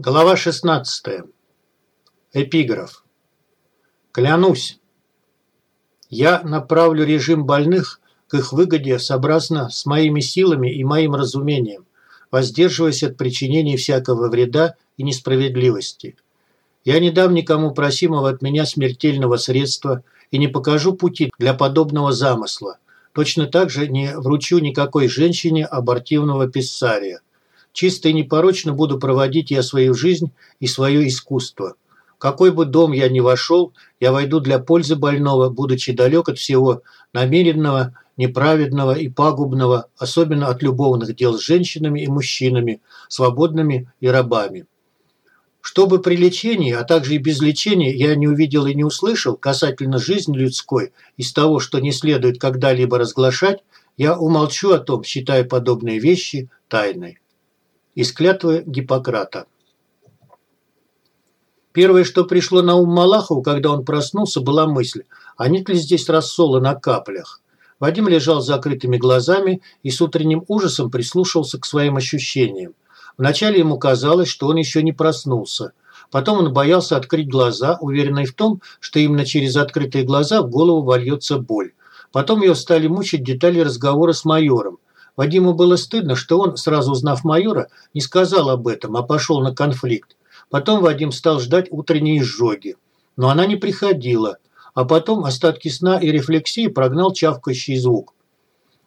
Глава 16. Эпиграф. Клянусь, я направлю режим больных к их выгоде сообразно с моими силами и моим разумением, воздерживаясь от причинения всякого вреда и несправедливости. Я не дам никому просимого от меня смертельного средства и не покажу пути для подобного замысла. Точно так же не вручу никакой женщине абортивного писсария. Чисто и непорочно буду проводить я свою жизнь и свое искусство. Какой бы дом я ни вошел, я войду для пользы больного, будучи далек от всего намеренного, неправедного и пагубного, особенно от любовных дел с женщинами и мужчинами, свободными и рабами. Чтобы при лечении, а также и без лечения я не увидел и не услышал касательно жизни людской из того, что не следует когда-либо разглашать, я умолчу о том, считая подобные вещи тайной из клятвы Гиппократа. Первое, что пришло на ум Малахову, когда он проснулся, была мысль, а нет ли здесь рассола на каплях. Вадим лежал с закрытыми глазами и с утренним ужасом прислушивался к своим ощущениям. Вначале ему казалось, что он еще не проснулся. Потом он боялся открыть глаза, уверенный в том, что именно через открытые глаза в голову вольется боль. Потом ее стали мучить детали разговора с майором. Вадиму было стыдно, что он, сразу узнав майора, не сказал об этом, а пошел на конфликт. Потом Вадим стал ждать утренней изжоги. Но она не приходила. А потом остатки сна и рефлексии прогнал чавкающий звук.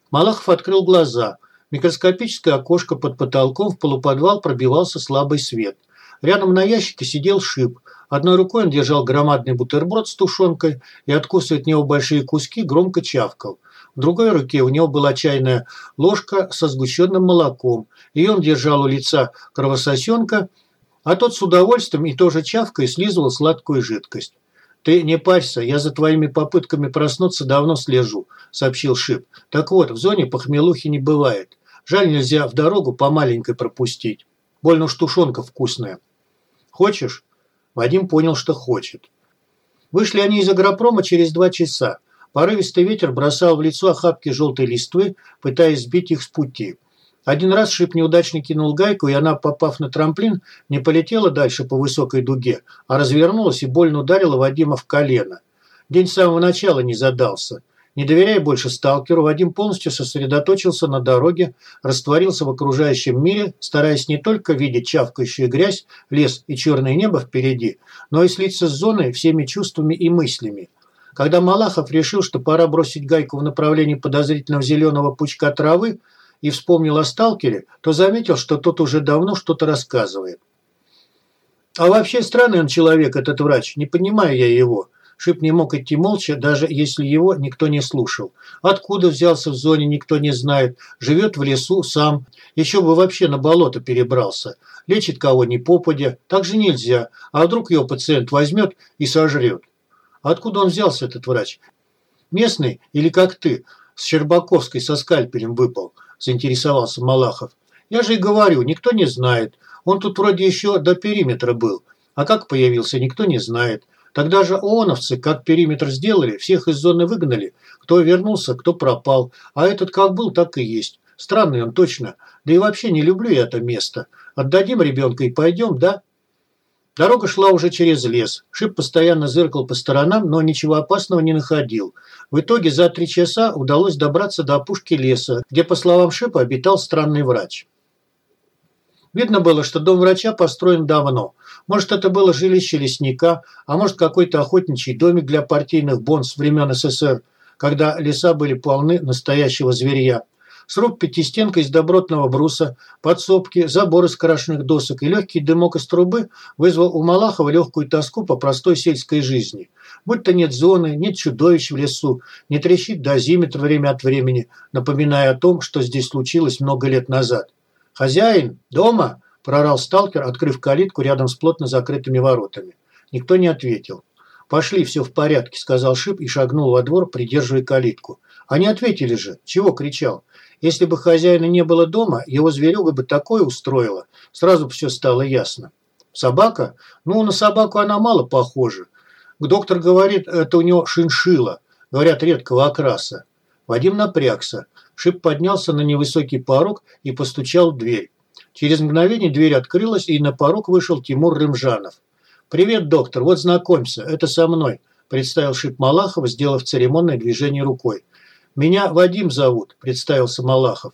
Малахов открыл глаза. Микроскопическое окошко под потолком в полуподвал пробивался слабый свет. Рядом на ящике сидел шип. Одной рукой он держал громадный бутерброд с тушенкой и, откусывая от него большие куски, громко чавкал – в другой руке у него была чайная ложка со сгущенным молоком. Ее он держал у лица кровососенка, а тот с удовольствием и тоже чавкой слизывал сладкую жидкость. «Ты не парься, я за твоими попытками проснуться давно слежу», – сообщил Шип. «Так вот, в зоне похмелухи не бывает. Жаль, нельзя в дорогу по маленькой пропустить. Больно уж тушенка вкусная. Хочешь?» Вадим понял, что хочет. Вышли они из агропрома через два часа. Порывистый ветер бросал в лицо охапки желтой листвы, пытаясь сбить их с пути. Один раз шип неудачно кинул гайку, и она, попав на трамплин, не полетела дальше по высокой дуге, а развернулась и больно ударила Вадима в колено. День с самого начала не задался. Не доверяя больше сталкеру, Вадим полностью сосредоточился на дороге, растворился в окружающем мире, стараясь не только видеть чавкающую грязь, лес и черное небо впереди, но и слиться с зоной всеми чувствами и мыслями – когда Малахов решил, что пора бросить гайку в направлении подозрительного зеленого пучка травы и вспомнил о сталкере, то заметил, что тот уже давно что-то рассказывает. А вообще странный он человек, этот врач, не понимаю я его. Шип не мог идти молча, даже если его никто не слушал. Откуда взялся в зоне, никто не знает. Живет в лесу сам. Еще бы вообще на болото перебрался. Лечит кого ни попадя. Так же нельзя. А вдруг его пациент возьмет и сожрет. Откуда он взялся, этот врач? Местный или как ты, с Щербаковской со скальпелем выпал?» – заинтересовался Малахов. «Я же и говорю, никто не знает. Он тут вроде еще до периметра был. А как появился, никто не знает. Тогда же ООНовцы, как периметр сделали, всех из зоны выгнали. Кто вернулся, кто пропал. А этот как был, так и есть. Странный он точно. Да и вообще не люблю я это место. Отдадим ребенка и пойдем, да?» Дорога шла уже через лес. Шип постоянно зыркал по сторонам, но ничего опасного не находил. В итоге за три часа удалось добраться до опушки леса, где, по словам Шипа, обитал странный врач. Видно было, что дом врача построен давно. Может, это было жилище лесника, а может, какой-то охотничий домик для партийных бонс времен СССР, когда леса были полны настоящего зверья. Сруб пятистенка из добротного бруса, подсобки, забор из крашеных досок и легкий дымок из трубы вызвал у Малахова легкую тоску по простой сельской жизни. Будь-то нет зоны, нет чудовищ в лесу, не трещит дозиметр время от времени, напоминая о том, что здесь случилось много лет назад. «Хозяин, дома?» – прорал сталкер, открыв калитку рядом с плотно закрытыми воротами. Никто не ответил. «Пошли, все в порядке», – сказал Шип и шагнул во двор, придерживая калитку. «Они ответили же. Чего кричал? Если бы хозяина не было дома, его зверюга бы такое устроила. Сразу бы все стало ясно. Собака? Ну, на собаку она мало похожа. Доктор говорит, это у него шиншила. Говорят, редкого окраса. Вадим напрягся. Шип поднялся на невысокий порог и постучал в дверь. Через мгновение дверь открылась, и на порог вышел Тимур Рымжанов. «Привет, доктор, вот знакомься, это со мной», – представил Шип Малахов, сделав церемонное движение рукой. «Меня Вадим зовут», – представился Малахов.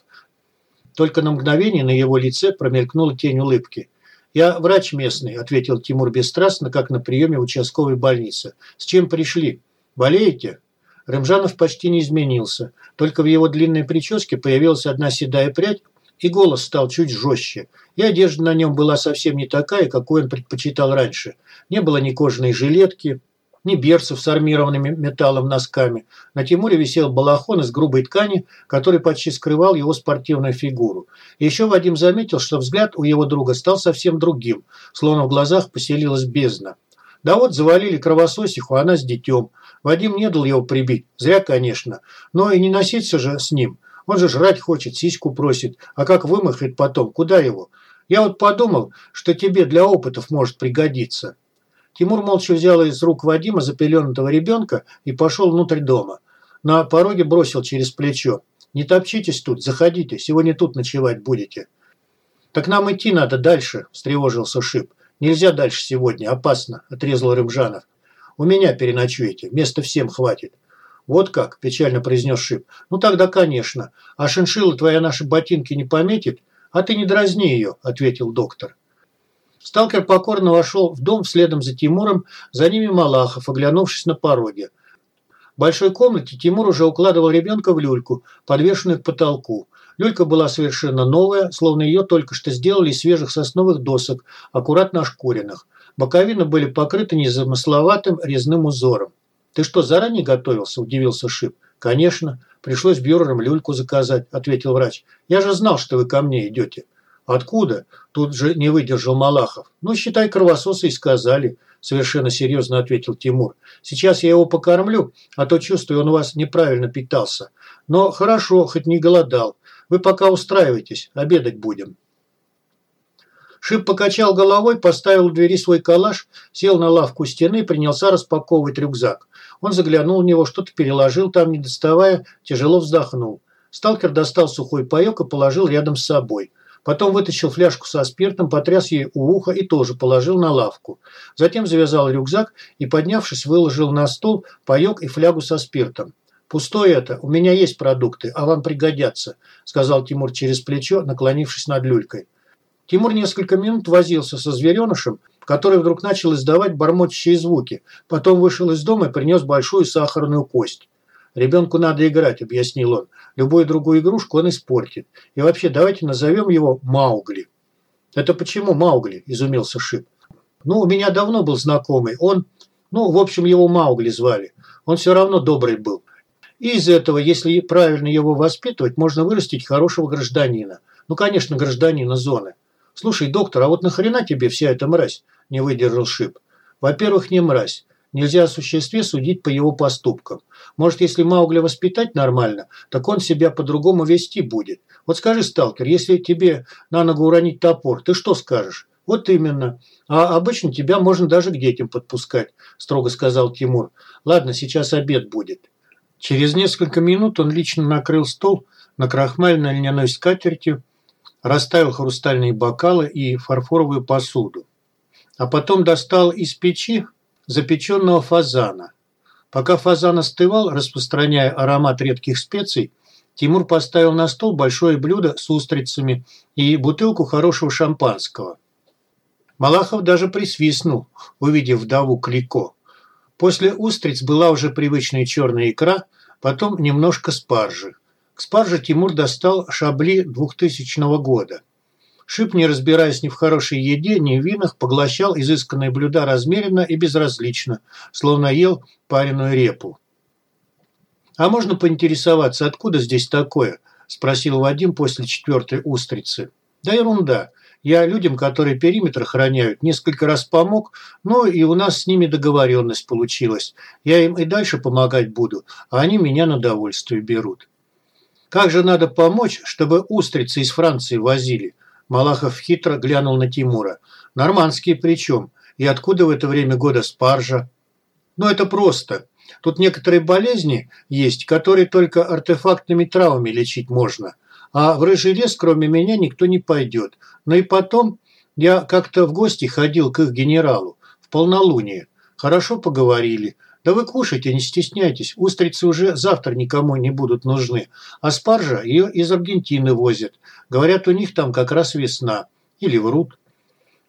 Только на мгновение на его лице промелькнула тень улыбки. «Я врач местный», – ответил Тимур бесстрастно, как на приеме в участковой больнице. «С чем пришли? Болеете?» Рымжанов почти не изменился. Только в его длинной прическе появилась одна седая прядь, и голос стал чуть жестче. И одежда на нем была совсем не такая, какой он предпочитал раньше. Не было ни кожаной жилетки, ни берцев с армированными металлом носками. На Тимуре висел балахон из грубой ткани, который почти скрывал его спортивную фигуру. Еще Вадим заметил, что взгляд у его друга стал совсем другим, словно в глазах поселилась бездна. Да вот завалили кровососиху, она с детем. Вадим не дал его прибить. Зря, конечно. Но и не носиться же с ним. Он же жрать хочет, сиську просит. А как вымахает потом? Куда его? Я вот подумал, что тебе для опытов может пригодиться. Тимур молча взял из рук Вадима запеленутого ребенка и пошел внутрь дома. На пороге бросил через плечо. «Не топчитесь тут, заходите, сегодня тут ночевать будете». «Так нам идти надо дальше», – встревожился Шип. «Нельзя дальше сегодня, опасно», – отрезал Рымжанов. «У меня переночуете, места всем хватит». «Вот как?» – печально произнес Шип. «Ну тогда, конечно. А шиншилла твоя наши ботинки не пометит? А ты не дразни ее», – ответил доктор. Сталкер покорно вошел в дом следом за Тимуром, за ними Малахов, оглянувшись на пороге. В большой комнате Тимур уже укладывал ребенка в люльку, подвешенную к потолку. Люлька была совершенно новая, словно ее только что сделали из свежих сосновых досок, аккуратно ошкуренных. Боковины были покрыты незамысловатым резным узором. «Ты что, заранее готовился?» – удивился Шип. «Конечно. Пришлось бюрерам люльку заказать», – ответил врач. «Я же знал, что вы ко мне идете». «Откуда?» – тут же не выдержал Малахов. «Ну, считай, кровососы и сказали», – совершенно серьезно ответил Тимур. «Сейчас я его покормлю, а то чувствую, он у вас неправильно питался. Но хорошо, хоть не голодал. Вы пока устраивайтесь, обедать будем». Шип покачал головой, поставил в двери свой калаш, сел на лавку стены и принялся распаковывать рюкзак. Он заглянул в него, что-то переложил там, не доставая, тяжело вздохнул. Сталкер достал сухой паёк и положил рядом с собой. Потом вытащил фляжку со спиртом, потряс ей у уха и тоже положил на лавку. Затем завязал рюкзак и, поднявшись, выложил на стол паёк и флягу со спиртом. «Пустое это, у меня есть продукты, а вам пригодятся», – сказал Тимур через плечо, наклонившись над люлькой. Тимур несколько минут возился со зверенышем, который вдруг начал издавать бормочущие звуки. Потом вышел из дома и принес большую сахарную кость. «Ребенку надо играть», – объяснил он. «Любую другую игрушку он испортит. И вообще, давайте назовем его Маугли». «Это почему Маугли?» – изумился Шип. «Ну, у меня давно был знакомый. Он... Ну, в общем, его Маугли звали. Он все равно добрый был. И из этого, если правильно его воспитывать, можно вырастить хорошего гражданина. Ну, конечно, гражданина зоны. Слушай, доктор, а вот нахрена тебе вся эта мразь?» – не выдержал Шип. «Во-первых, не мразь. Нельзя о существе судить по его поступкам. Может, если Маугли воспитать нормально, так он себя по-другому вести будет. Вот скажи, сталкер, если тебе на ногу уронить топор, ты что скажешь? Вот именно. А обычно тебя можно даже к детям подпускать, строго сказал Тимур. Ладно, сейчас обед будет. Через несколько минут он лично накрыл стол на крахмальной льняной скатертью, расставил хрустальные бокалы и фарфоровую посуду. А потом достал из печи запеченного фазана. Пока фазан остывал, распространяя аромат редких специй, Тимур поставил на стол большое блюдо с устрицами и бутылку хорошего шампанского. Малахов даже присвистнул, увидев вдову Клико. После устриц была уже привычная черная икра, потом немножко спаржи. К спарже Тимур достал шабли 2000 года. Шип, не разбираясь ни в хорошей еде, ни в винах, поглощал изысканные блюда размеренно и безразлично, словно ел пареную репу. «А можно поинтересоваться, откуда здесь такое?» – спросил Вадим после четвертой устрицы. «Да ерунда. Я людям, которые периметр охраняют, несколько раз помог, но и у нас с ними договоренность получилась. Я им и дальше помогать буду, а они меня на довольствие берут». «Как же надо помочь, чтобы устрицы из Франции возили?» Малахов хитро глянул на Тимура. «Нормандские причем? И откуда в это время года спаржа?» «Ну, это просто. Тут некоторые болезни есть, которые только артефактными травами лечить можно. А в Рыжий лес, кроме меня, никто не пойдет. Но и потом я как-то в гости ходил к их генералу в полнолуние. Хорошо поговорили. Да вы кушайте, не стесняйтесь. Устрицы уже завтра никому не будут нужны. А спаржа ее из Аргентины возят. Говорят, у них там как раз весна. Или врут.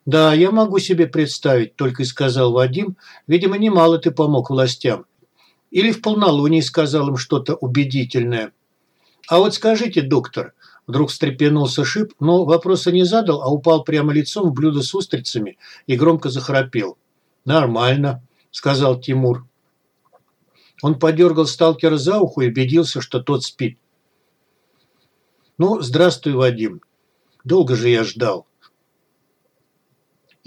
«Да, я могу себе представить», – только и сказал Вадим. «Видимо, немало ты помог властям». Или в полнолуние сказал им что-то убедительное. «А вот скажите, доктор», – вдруг встрепенулся Шип, но вопроса не задал, а упал прямо лицом в блюдо с устрицами и громко захрапел. «Нормально», – сказал Тимур. Он подергал сталкера за ухо и убедился, что тот спит. «Ну, здравствуй, Вадим. Долго же я ждал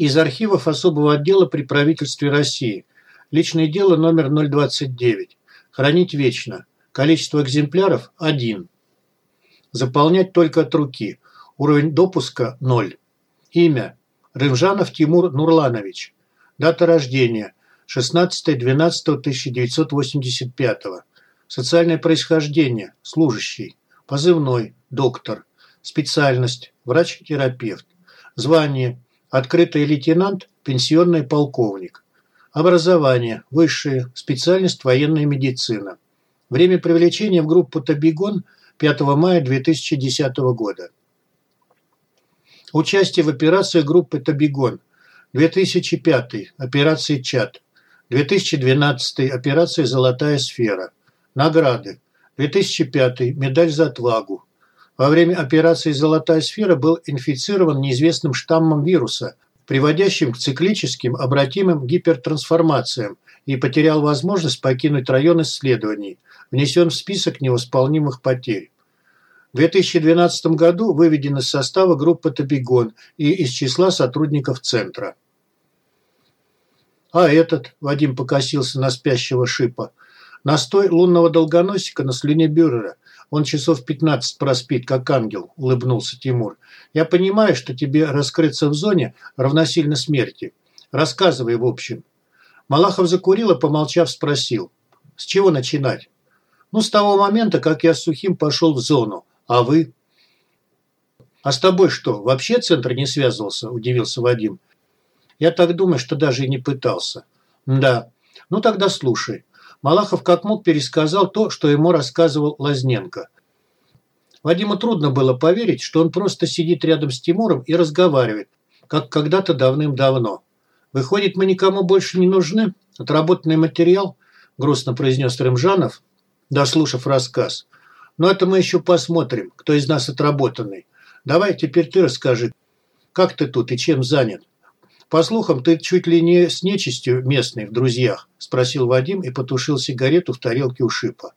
из архивов особого отдела при правительстве России. Личное дело номер 029. Хранить вечно. Количество экземпляров – 1. Заполнять только от руки. Уровень допуска – 0. Имя – Рымжанов Тимур Нурланович. Дата рождения – 16.12.1985. Социальное происхождение – служащий. Позывной – доктор. Специальность – врач-терапевт. Звание – Открытый лейтенант, пенсионный полковник. Образование, высшее, специальность военная медицина. Время привлечения в группу «Табигон» 5 мая 2010 года. Участие в операции группы «Табигон» 2005 операции «Чат», 2012 операция «Золотая сфера», награды, 2005 медаль за отвагу, во время операции «Золотая сфера» был инфицирован неизвестным штаммом вируса, приводящим к циклическим обратимым гипертрансформациям и потерял возможность покинуть район исследований, внесен в список невосполнимых потерь. В 2012 году выведен из состава группы «Табигон» и из числа сотрудников Центра. А этот, Вадим покосился на спящего шипа, настой лунного долгоносика на слюне Бюрера, он часов 15 проспит, как ангел», – улыбнулся Тимур. «Я понимаю, что тебе раскрыться в зоне равносильно смерти. Рассказывай, в общем». Малахов закурил и, помолчав, спросил. «С чего начинать?» «Ну, с того момента, как я с Сухим пошел в зону. А вы?» «А с тобой что, вообще центр не связывался?» – удивился Вадим. «Я так думаю, что даже и не пытался». «Да. Ну, тогда слушай. Малахов как мог пересказал то, что ему рассказывал Лазненко. Вадиму трудно было поверить, что он просто сидит рядом с Тимуром и разговаривает, как когда-то давным-давно. «Выходит, мы никому больше не нужны? Отработанный материал?» – грустно произнес Рымжанов, дослушав рассказ. «Но это мы еще посмотрим, кто из нас отработанный. Давай теперь ты расскажи, как ты тут и чем занят?» «По слухам, ты чуть ли не с нечистью местной в друзьях?» – спросил Вадим и потушил сигарету в тарелке у шипа.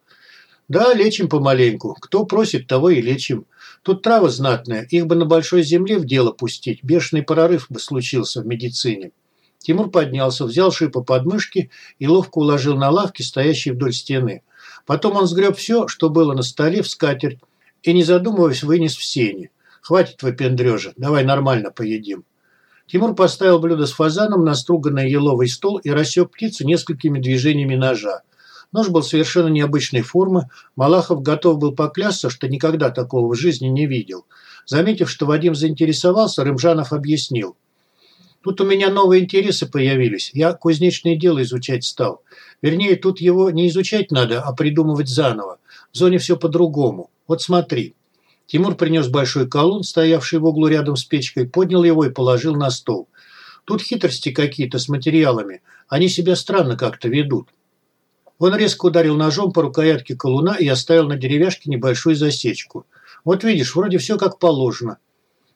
«Да, лечим помаленьку. Кто просит, того и лечим. Тут трава знатная, их бы на большой земле в дело пустить. Бешеный прорыв бы случился в медицине». Тимур поднялся, взял шипа под мышки и ловко уложил на лавки, стоящие вдоль стены. Потом он сгреб все, что было на столе, в скатерть, и, не задумываясь, вынес в сени. «Хватит выпендрежа, давай нормально поедим». Тимур поставил блюдо с фазаном на струганный еловый стол и рассек птицу несколькими движениями ножа. Нож был совершенно необычной формы. Малахов готов был поклясться, что никогда такого в жизни не видел. Заметив, что Вадим заинтересовался, Рымжанов объяснил. Тут у меня новые интересы появились. Я кузнечное дело изучать стал. Вернее, тут его не изучать надо, а придумывать заново. В зоне все по-другому. Вот смотри. Тимур принес большой колун, стоявший в углу рядом с печкой, поднял его и положил на стол. Тут хитрости какие-то с материалами. Они себя странно как-то ведут. Он резко ударил ножом по рукоятке колуна и оставил на деревяшке небольшую засечку. Вот видишь, вроде все как положено.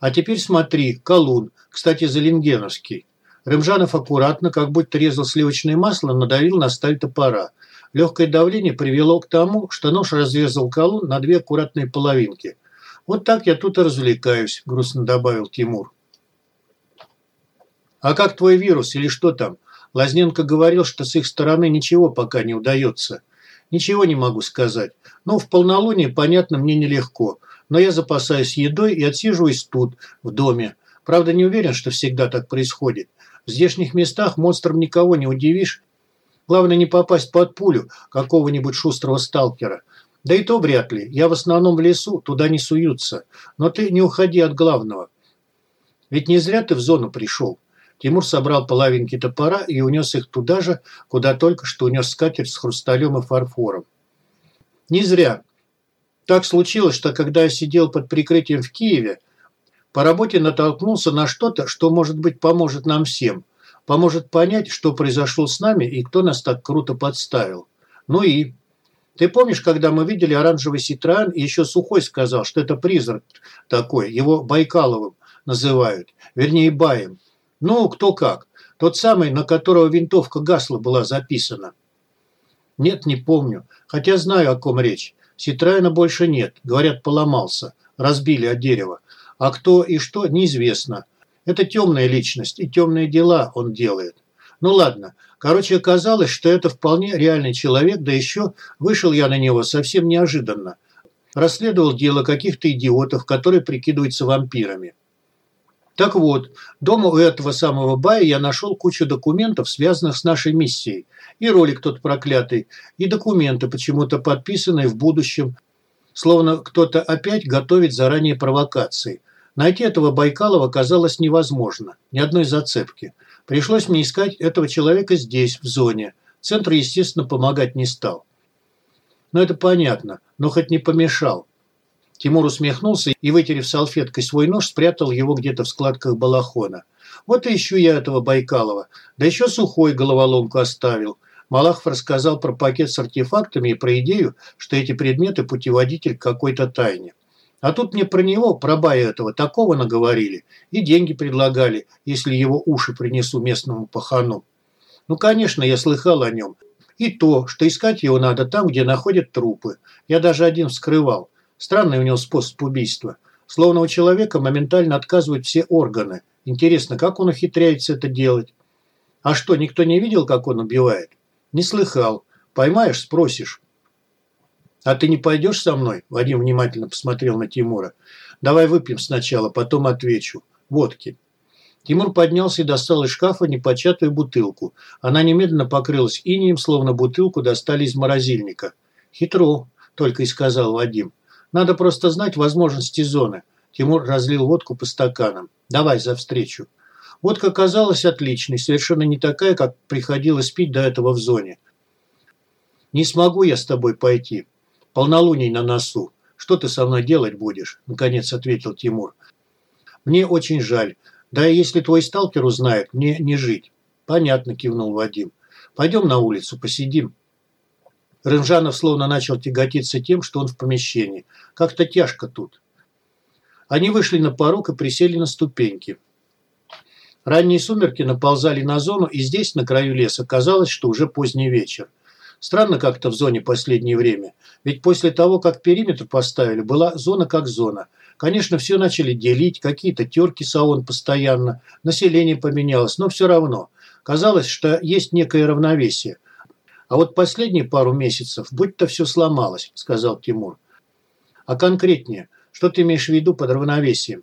А теперь смотри, колун, кстати, залингеновский. Рымжанов аккуратно, как будто резал сливочное масло, надавил на сталь топора. Легкое давление привело к тому, что нож разрезал колун на две аккуратные половинки – «Вот так я тут и развлекаюсь», – грустно добавил Тимур. «А как твой вирус или что там? Лазненко говорил, что с их стороны ничего пока не удается. Ничего не могу сказать. Ну, в полнолуние, понятно, мне нелегко. Но я запасаюсь едой и отсиживаюсь тут, в доме. Правда, не уверен, что всегда так происходит. В здешних местах монстром никого не удивишь. Главное не попасть под пулю какого-нибудь шустрого сталкера. Да и то вряд ли. Я в основном в лесу, туда не суются. Но ты не уходи от главного. Ведь не зря ты в зону пришел. Тимур собрал половинки топора и унес их туда же, куда только что унес скатерть с хрусталем и фарфором. Не зря. Так случилось, что когда я сидел под прикрытием в Киеве, по работе натолкнулся на что-то, что, может быть, поможет нам всем. Поможет понять, что произошло с нами и кто нас так круто подставил. Ну и... Ты помнишь, когда мы видели оранжевый Ситроен, еще Сухой сказал, что это призрак такой, его Байкаловым называют, вернее, Баем. Ну, кто как. Тот самый, на которого винтовка Гасла была записана. Нет, не помню. Хотя знаю, о ком речь. Ситроена больше нет. Говорят, поломался. Разбили от дерева. А кто и что, неизвестно. Это темная личность и темные дела он делает. Ну ладно. Короче, оказалось, что это вполне реальный человек, да еще вышел я на него совсем неожиданно. Расследовал дело каких-то идиотов, которые прикидываются вампирами. Так вот, дома у этого самого Бая я нашел кучу документов, связанных с нашей миссией. И ролик тот проклятый, и документы, почему-то подписанные в будущем, словно кто-то опять готовит заранее провокации. Найти этого Байкалова казалось невозможно, ни одной зацепки. Пришлось мне искать этого человека здесь, в зоне. Центр, естественно, помогать не стал. Но это понятно, но хоть не помешал. Тимур усмехнулся и, вытерев салфеткой свой нож, спрятал его где-то в складках балахона. Вот и ищу я этого Байкалова. Да еще сухой головоломку оставил. Малахов рассказал про пакет с артефактами и про идею, что эти предметы – путеводитель к какой-то тайне. А тут мне про него, про бая этого, такого наговорили. И деньги предлагали, если его уши принесу местному пахану. Ну, конечно, я слыхал о нем. И то, что искать его надо там, где находят трупы. Я даже один вскрывал. Странный у него способ убийства. Словно у человека моментально отказывают все органы. Интересно, как он ухитряется это делать? А что, никто не видел, как он убивает? Не слыхал. Поймаешь, спросишь. «А ты не пойдешь со мной?» Вадим внимательно посмотрел на Тимура. «Давай выпьем сначала, потом отвечу. Водки». Тимур поднялся и достал из шкафа непочатую бутылку. Она немедленно покрылась инием, словно бутылку достали из морозильника. «Хитро», – только и сказал Вадим. Надо просто знать возможности зоны. Тимур разлил водку по стаканам. Давай за встречу. Водка казалась отличной, совершенно не такая, как приходилось пить до этого в зоне. Не смогу я с тобой пойти. Полнолуний на носу. Что ты со мной делать будешь? Наконец ответил Тимур. Мне очень жаль. Да и если твой сталкер узнает, мне не жить. Понятно, кивнул Вадим. Пойдем на улицу, посидим. Рымжанов словно начал тяготиться тем, что он в помещении. Как-то тяжко тут. Они вышли на порог и присели на ступеньки. Ранние сумерки наползали на зону, и здесь, на краю леса, казалось, что уже поздний вечер. Странно как-то в зоне последнее время. Ведь после того, как периметр поставили, была зона как зона. Конечно, все начали делить, какие-то терки с ООН постоянно, население поменялось, но все равно. Казалось, что есть некое равновесие – а вот последние пару месяцев будь-то все сломалось, сказал Тимур. А конкретнее, что ты имеешь в виду под равновесием?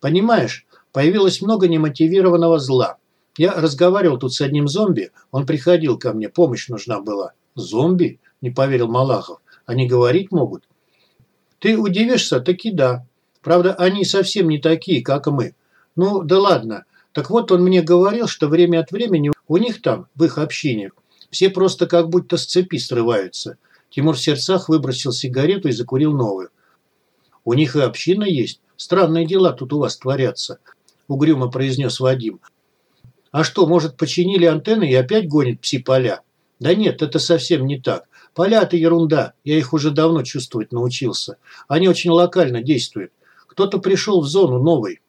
Понимаешь, появилось много немотивированного зла. Я разговаривал тут с одним зомби, он приходил ко мне, помощь нужна была. Зомби? Не поверил Малахов. Они говорить могут? Ты удивишься, таки да. Правда, они совсем не такие, как мы. Ну, да ладно. Так вот, он мне говорил, что время от времени у них там, в их общине, все просто как будто с цепи срываются. Тимур в сердцах выбросил сигарету и закурил новую. «У них и община есть. Странные дела тут у вас творятся», – угрюмо произнес Вадим. «А что, может, починили антенны и опять гонят пси-поля?» «Да нет, это совсем не так. Поля – это ерунда. Я их уже давно чувствовать научился. Они очень локально действуют. Кто-то пришел в зону новый».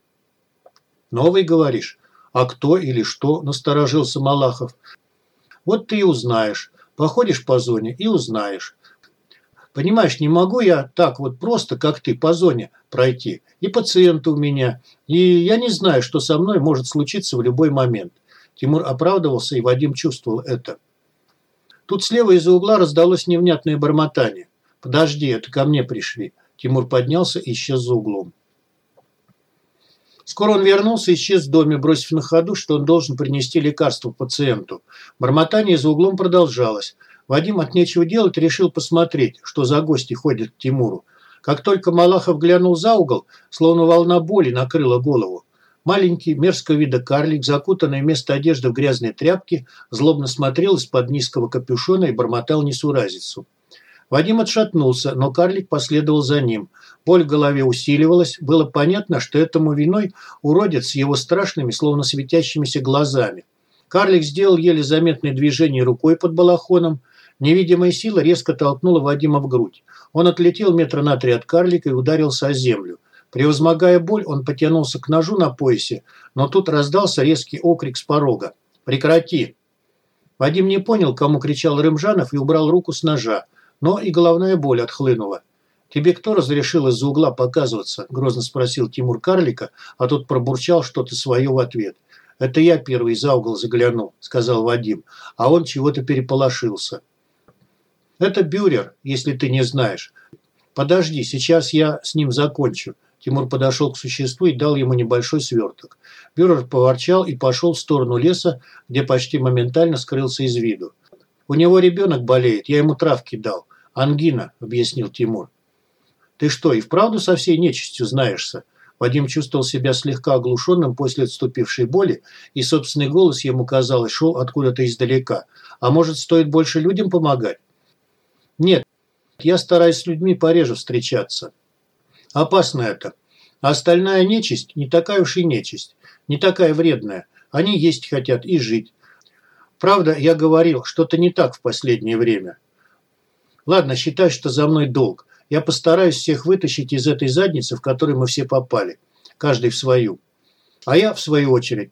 «Новый, говоришь? А кто или что?» – насторожился Малахов. Вот ты и узнаешь. Походишь по зоне и узнаешь. Понимаешь, не могу я так вот просто, как ты, по зоне пройти. И пациенты у меня. И я не знаю, что со мной может случиться в любой момент. Тимур оправдывался, и Вадим чувствовал это. Тут слева из-за угла раздалось невнятное бормотание. «Подожди, это ко мне пришли». Тимур поднялся и исчез за углом. Скоро он вернулся и исчез в доме, бросив на ходу, что он должен принести лекарство пациенту. Бормотание за углом продолжалось. Вадим от нечего делать решил посмотреть, что за гости ходят к Тимуру. Как только Малахов глянул за угол, словно волна боли накрыла голову. Маленький, мерзкого вида карлик, закутанный вместо одежды в грязные тряпки, злобно смотрел из-под низкого капюшона и бормотал несуразицу. Вадим отшатнулся, но карлик последовал за ним. Боль в голове усиливалась. Было понятно, что этому виной уродец с его страшными, словно светящимися глазами. Карлик сделал еле заметное движение рукой под балахоном. Невидимая сила резко толкнула Вадима в грудь. Он отлетел метра на три от карлика и ударился о землю. Превозмогая боль, он потянулся к ножу на поясе, но тут раздался резкий окрик с порога. «Прекрати!» Вадим не понял, кому кричал Рымжанов и убрал руку с ножа, но и головная боль отхлынула. «Тебе кто разрешил из-за угла показываться?» – грозно спросил Тимур Карлика, а тот пробурчал что-то свое в ответ. «Это я первый за угол заглянул», – сказал Вадим, а он чего-то переполошился. «Это Бюрер, если ты не знаешь. Подожди, сейчас я с ним закончу. Тимур подошел к существу и дал ему небольшой сверток. Бюрер поворчал и пошел в сторону леса, где почти моментально скрылся из виду. «У него ребенок болеет, я ему травки дал. Ангина», – объяснил Тимур. «Ты что, и вправду со всей нечистью знаешься?» Вадим чувствовал себя слегка оглушенным после отступившей боли, и собственный голос ему, казалось, шел откуда-то издалека. «А может, стоит больше людям помогать?» «Нет, я стараюсь с людьми пореже встречаться. Опасно это. Остальная нечисть не такая уж и нечисть, не такая вредная. Они есть хотят и жить. Правда, я говорил, что-то не так в последнее время. Ладно, считай, что за мной долг. Я постараюсь всех вытащить из этой задницы, в которую мы все попали. Каждый в свою. А я, в свою очередь,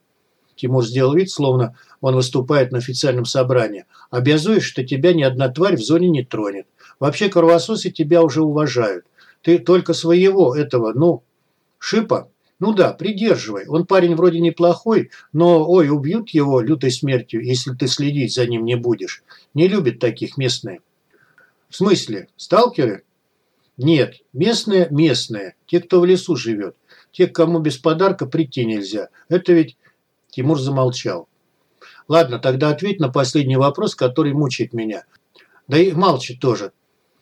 Тимур сделал вид, словно он выступает на официальном собрании, обязуешь, что тебя ни одна тварь в зоне не тронет. Вообще кровососы тебя уже уважают. Ты только своего этого, ну, шипа, ну да, придерживай. Он парень вроде неплохой, но, ой, убьют его лютой смертью, если ты следить за ним не будешь. Не любят таких местные. В смысле, сталкеры? Нет, местные – местные, те, кто в лесу живет. Те, кому без подарка прийти нельзя. Это ведь... Тимур замолчал. Ладно, тогда ответь на последний вопрос, который мучает меня. Да и молчи тоже.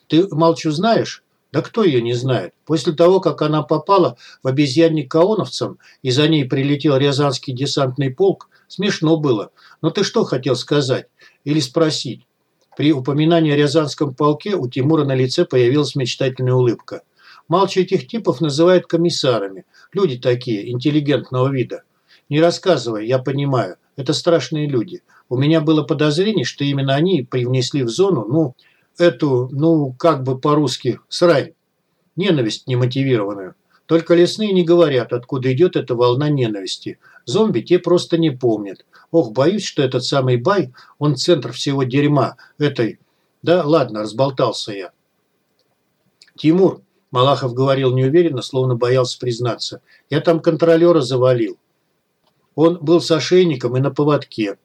Ты молчу знаешь? Да кто ее не знает? После того, как она попала в обезьянник каоновцам и за ней прилетел Рязанский десантный полк, смешно было. Но ты что хотел сказать? Или спросить? При упоминании о Рязанском полке у Тимура на лице появилась мечтательная улыбка. Малчи этих типов называют комиссарами. Люди такие, интеллигентного вида. Не рассказывай, я понимаю. Это страшные люди. У меня было подозрение, что именно они привнесли в зону, ну, эту, ну, как бы по-русски, срань, ненависть немотивированную. Только лесные не говорят, откуда идет эта волна ненависти. Зомби те просто не помнят. Ох, боюсь, что этот самый Бай, он центр всего дерьма этой... Да, ладно, разболтался я. Тимур, Малахов говорил неуверенно, словно боялся признаться, я там контролера завалил. Он был с ошейником и на поводке.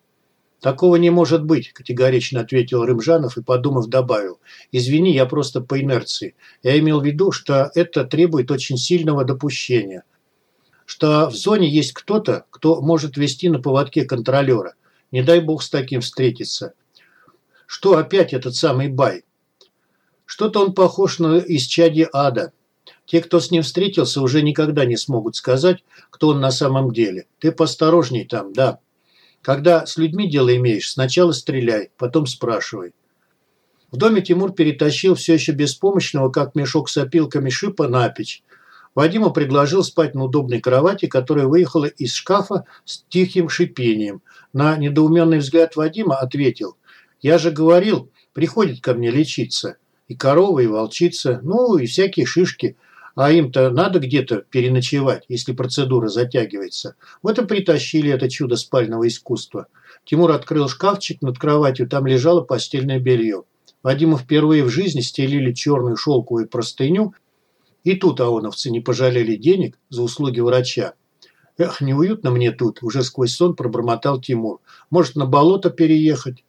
«Такого не может быть», – категорично ответил Рымжанов и, подумав, добавил. «Извини, я просто по инерции. Я имел в виду, что это требует очень сильного допущения. Что в зоне есть кто-то, кто может вести на поводке контролера. Не дай бог с таким встретиться. Что опять этот самый Бай? Что-то он похож на исчадие ада. Те, кто с ним встретился, уже никогда не смогут сказать, кто он на самом деле. Ты посторожней там, да». Когда с людьми дело имеешь, сначала стреляй, потом спрашивай. В доме Тимур перетащил все еще беспомощного, как мешок с опилками шипа, на печь. Вадиму предложил спать на удобной кровати, которая выехала из шкафа с тихим шипением. На недоуменный взгляд Вадима ответил, «Я же говорил, приходит ко мне лечиться. И корова, и волчица, ну и всякие шишки. А им-то надо где-то переночевать, если процедура затягивается. Вот и притащили это чудо спального искусства. Тимур открыл шкафчик над кроватью, там лежало постельное белье. Вадиму впервые в жизни стелили черную шелковую простыню, и тут аоновцы не пожалели денег за услуги врача. «Эх, неуютно мне тут», – уже сквозь сон пробормотал Тимур. «Может, на болото переехать?»